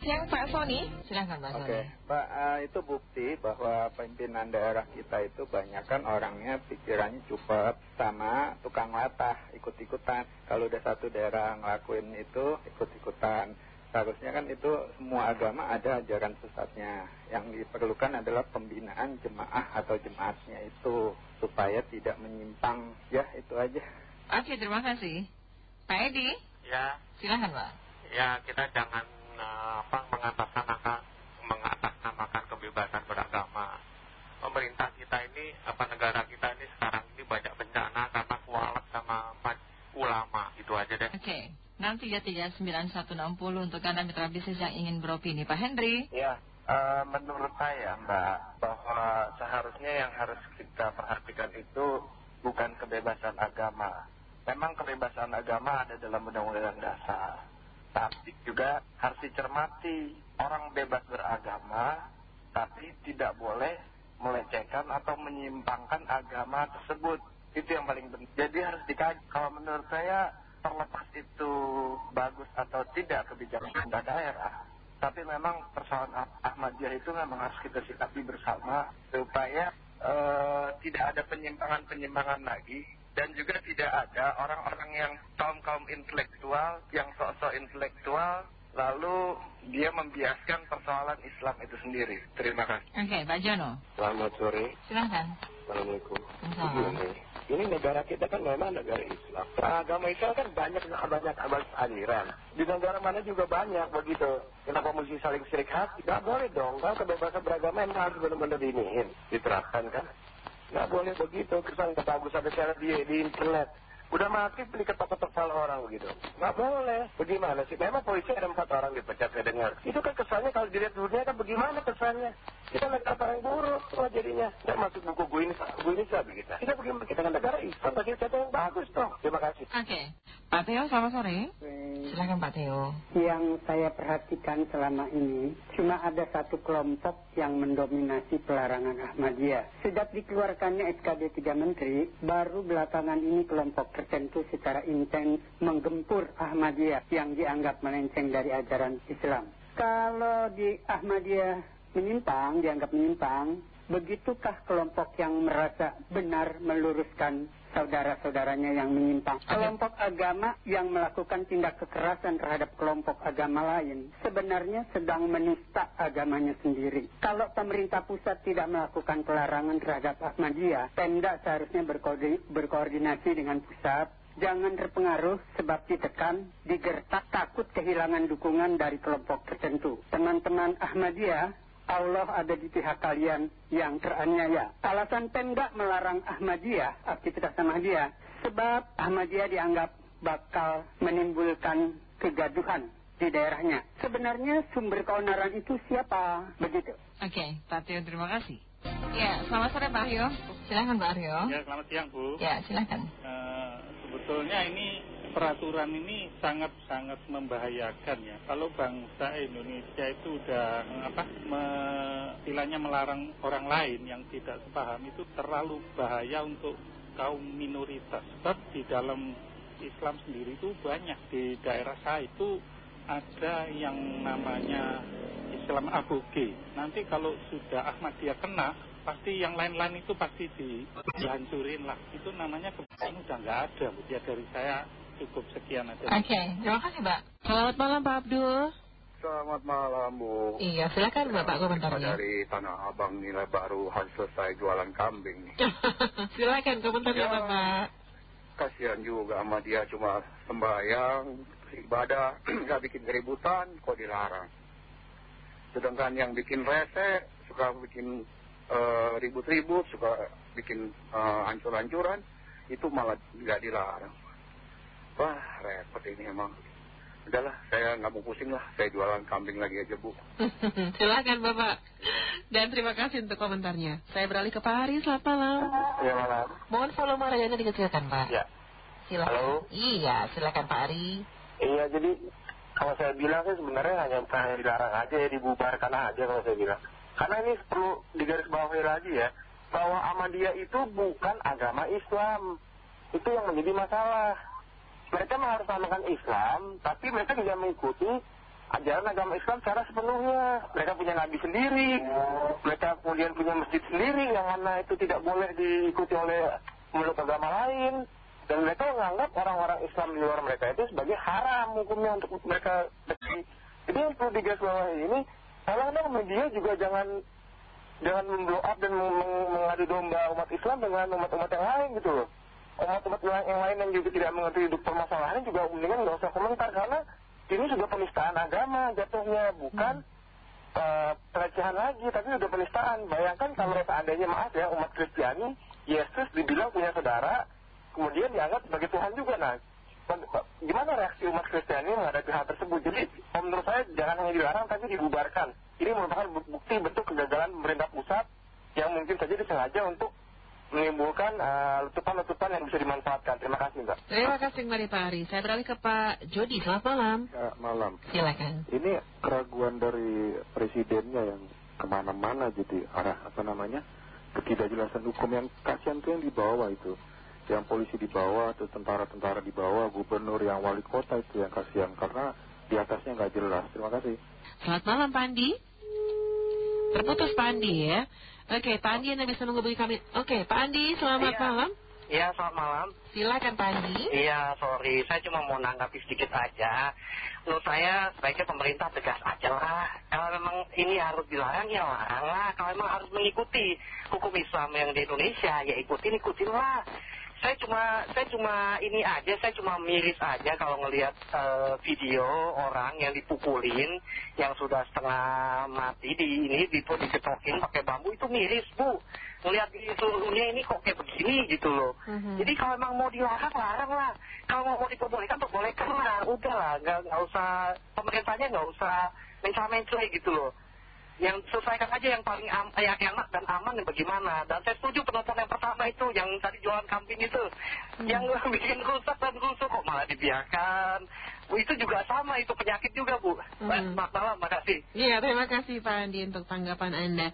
Siang Pak Sony, silahkan Pak Sony. Oke, Pak, uh, itu bukti bahwa pimpinan daerah kita itu banyak kan orangnya pikirannya cepat sama tukang latah, ikut-ikutan. Kalau udah satu daerah ngelakuin itu, ikut-ikutan. Seharusnya kan itu semua agama ada ajaran sesatnya. Yang diperlukan adalah pembinaan jemaah atau jemaatnya itu supaya tidak menyimpang. Ya, itu aja. Oke, terima kasih. Pak Edi? Ya. Silahkan Pak. Ya, kita jangan Apa mengatasnamakan mengatasnamakan kebebasan beragama. Pemerintah kita ini apa negara kita ini sekarang ini banyak bencana karena kualat sama ulama itu aja deh. Oke. Okay. 6339160 untuk Anda mitra bisnis yang ingin beropini Pak Henry Ya uh, menurut saya Mbak Bahwa seharusnya yang harus kita perhatikan itu Bukan kebebasan agama Memang kebebasan agama ada dalam undang-undang dasar tapi juga harus dicermati orang bebas beragama tapi tidak boleh melecehkan atau menyimpangkan agama tersebut. Itu yang paling penting. Jadi harus dikaji. Kalau menurut saya terlepas itu bagus atau tidak kebijakan daerah tapi memang persoalan Ahmadiyah itu memang harus kita sikapi bersama supaya eh, tidak ada penyimpangan-penyimpangan lagi dan juga tidak ada orang-orang yang kaum-kaum intelektual yang sok-sok intelektual lalu dia membiaskan persoalan Islam itu sendiri. Terima kasih. Oke, Pak Jono. Selamat sore. Silahkan. Assalamualaikum. Assalamualaikum. Ini negara kita kan memang negara Islam. Agama Islam kan banyak banyak aliran. Di negara mana juga banyak begitu. Kenapa mesti saling sirik hati? Gak boleh dong. Kan kebebasan beragama yang harus benar-benar diniin. Diterapkan kan. Nggak boleh begitu, kesan kebagus ada share di, di internet. Udah mati beli ketok-ketok orang begitu. Nggak boleh. Bagaimana sih? Memang polisi ada empat orang dipecat saya dengar. Itu kan kesannya kalau dilihat dunia kan bagaimana kesannya? Kita negara paling buruk oh, jadinya. Nggak masuk buku gue ini, gue ini sabi kita. Kita bagaimana? Kita kan negara Islam, pasti kita yang bagus dong. Terima kasih. Oke. Pak Teo, selamat sore. Silakan Pak Teo. Yang saya perhatikan selama ini, cuma ada satu kelompok yang mendominasi pelarangan Ahmadiyah. Sejak dikeluarkannya SKD 3 Menteri, baru belakangan ini kelompok tertentu secara intens menggempur Ahmadiyah yang dianggap melenceng dari ajaran Islam. Kalau di Ahmadiyah menyimpang, dianggap menyimpang, begitukah kelompok yang merasa benar meluruskan saudara-saudaranya yang menyimpang? Kelompok agama yang melakukan tindak kekerasan terhadap kelompok agama lain sebenarnya sedang menista agamanya sendiri. Kalau pemerintah pusat tidak melakukan pelarangan terhadap Ahmadiyah, Pemda seharusnya berkoordinasi dengan pusat Jangan terpengaruh sebab ditekan, digertak, takut kehilangan dukungan dari kelompok tertentu. Teman-teman Ahmadiyah Allah ada di pihak kalian yang teraniaya. Alasan Pemda melarang Ahmadiyah, aktivitas Ahmadiyah, sebab Ahmadiyah dianggap bakal menimbulkan kegaduhan di daerahnya. Sebenarnya sumber keonaran itu siapa? Begitu. Oke, Pak Tio, terima kasih. Ya, selamat sore Pak Aryo. Silahkan Pak Aryo. Ya, selamat siang Bu. Ya, silahkan. Uh, sebetulnya ini peraturan ini sangat-sangat membahayakan ya. Kalau bangsa Indonesia itu udah apa, istilahnya melarang orang lain yang tidak sepaham itu terlalu bahaya untuk kaum minoritas. Sebab di dalam Islam sendiri itu banyak di daerah saya itu ada yang namanya Islam aboge. Nanti kalau sudah Ahmadiyah kena, pasti yang lain-lain itu pasti dihancurin lah. Itu namanya kebetulan udah nggak ada. Ya dari saya cukup sekian aja. Oke, okay. terima kasih Pak. Selamat malam Pak Abdul. Selamat malam Bu. Iya, silakan Bapak komentarnya. Dari Tanah Abang nilai baru harus selesai jualan kambing. silakan komentarnya ya, Bapak. Kasihan juga sama dia cuma sembahyang, ibadah, nggak bikin keributan, kok dilarang. Sedangkan yang bikin rese, suka bikin eh, ribut-ribut, uh, suka bikin uh, hancur-hancuran, itu malah nggak dilarang. Wah repot ini emang. Udahlah saya nggak mau pusing lah. Saya jualan kambing lagi aja Bu. Silakan Bapak. Dan terima kasih untuk komentarnya. Saya beralih ke Pak Hari. Selamat malam. Ya malam. Mohon volume radionya dikecilkan Pak. Ya. Silakan. Halo. Iya silakan Pak Ari. Iya jadi kalau saya bilang sih sebenarnya hanya hanya dilarang aja ya dibubarkan aja kalau saya bilang. Karena ini perlu digarisbawahi lagi ya bahwa Ahmadiyah itu bukan agama Islam. Itu yang menjadi masalah mereka mengharuskan Islam, tapi mereka juga mengikuti ajaran agama Islam secara sepenuhnya. Mereka punya nabi sendiri, mereka kemudian punya masjid sendiri yang mana itu tidak boleh diikuti oleh menurut agama lain. Dan mereka menganggap orang-orang Islam di luar mereka itu sebagai haram hukumnya untuk mereka. Jadi yang perlu digarisbawahi ini, kadang-kadang media juga jangan jangan memblow up dan mengadu domba umat Islam dengan umat-umat yang lain gitu loh. Umat-umat yang lain yang juga tidak mengerti hidup permasalahan juga mendingan nggak usah komentar karena ini sudah penistaan agama jatuhnya bukan uh, pelecehan lagi tapi sudah penistaan. Bayangkan kalau seandainya maaf ya umat Kristiani Yesus dibilang punya saudara kemudian dianggap sebagai Tuhan juga. Nah gimana reaksi umat Kristiani menghadapi hal tersebut? Jadi menurut saya jangan hanya dilarang tapi dibubarkan. Ini merupakan bukti bentuk kegagalan pemerintah pusat yang mungkin saja disengaja untuk menimbulkan letupan-letupan yang bisa dimanfaatkan. Terima kasih, Mbak. Terima kasih kembali Pak Ari. Saya beralih ke Pak Jody. Selamat malam. Ya, malam. Silakan. Ini keraguan dari presidennya yang ke mana-mana jadi arah apa namanya ketidakjelasan hukum yang kasihan tuh yang di bawah itu. Yang polisi di bawah, atau tentara-tentara di bawah, gubernur yang wali kota itu yang kasihan karena di atasnya nggak jelas. Terima kasih. Selamat malam Pak Andi. Terputus Pak Andi ya. Oke, Pak Andi Anda bisa menghubungi kami. Oke, Pak Andi, selamat Iya. malam. Iya, selamat malam. Silakan Pak Andi. Iya, sorry. Saya cuma mau nanggapi sedikit aja. Menurut saya, sebaiknya pemerintah tegas aja lah. Kalau memang ini harus dilarang, ya larang lah. Kalau memang harus mengikuti hukum Islam yang di Indonesia, ya ikutin, ikutin lah. Saya cuma, saya cuma ini aja, saya cuma miris aja kalau ngelihat eh, video orang yang dipukulin, yang sudah setengah mati di ini, diketokin pakai bambu itu miris bu. Ngelihat di seluruh dunia ini kok kayak begini gitu loh. Mhm. Jadi kalau memang mau dilarang, larang lah. Kalau mau diperbolehkan, perbolehkan lah. Udah lah, nggak, nggak usah, pemerintahnya nggak usah mencela-mencela gitu loh. Yang selesaikan aja yang paling am, yang enak dan aman yang bagaimana. Dan saya setuju penonton yang pertama itu, yang tadi jualan kambing itu. Yang bikin rusak dan rusuh kok malah dibiarkan. Bu, itu juga sama, itu penyakit juga Bu. Hmm. Selamat malam, makasih. Iya, terima kasih Pak Andi untuk tanggapan Anda.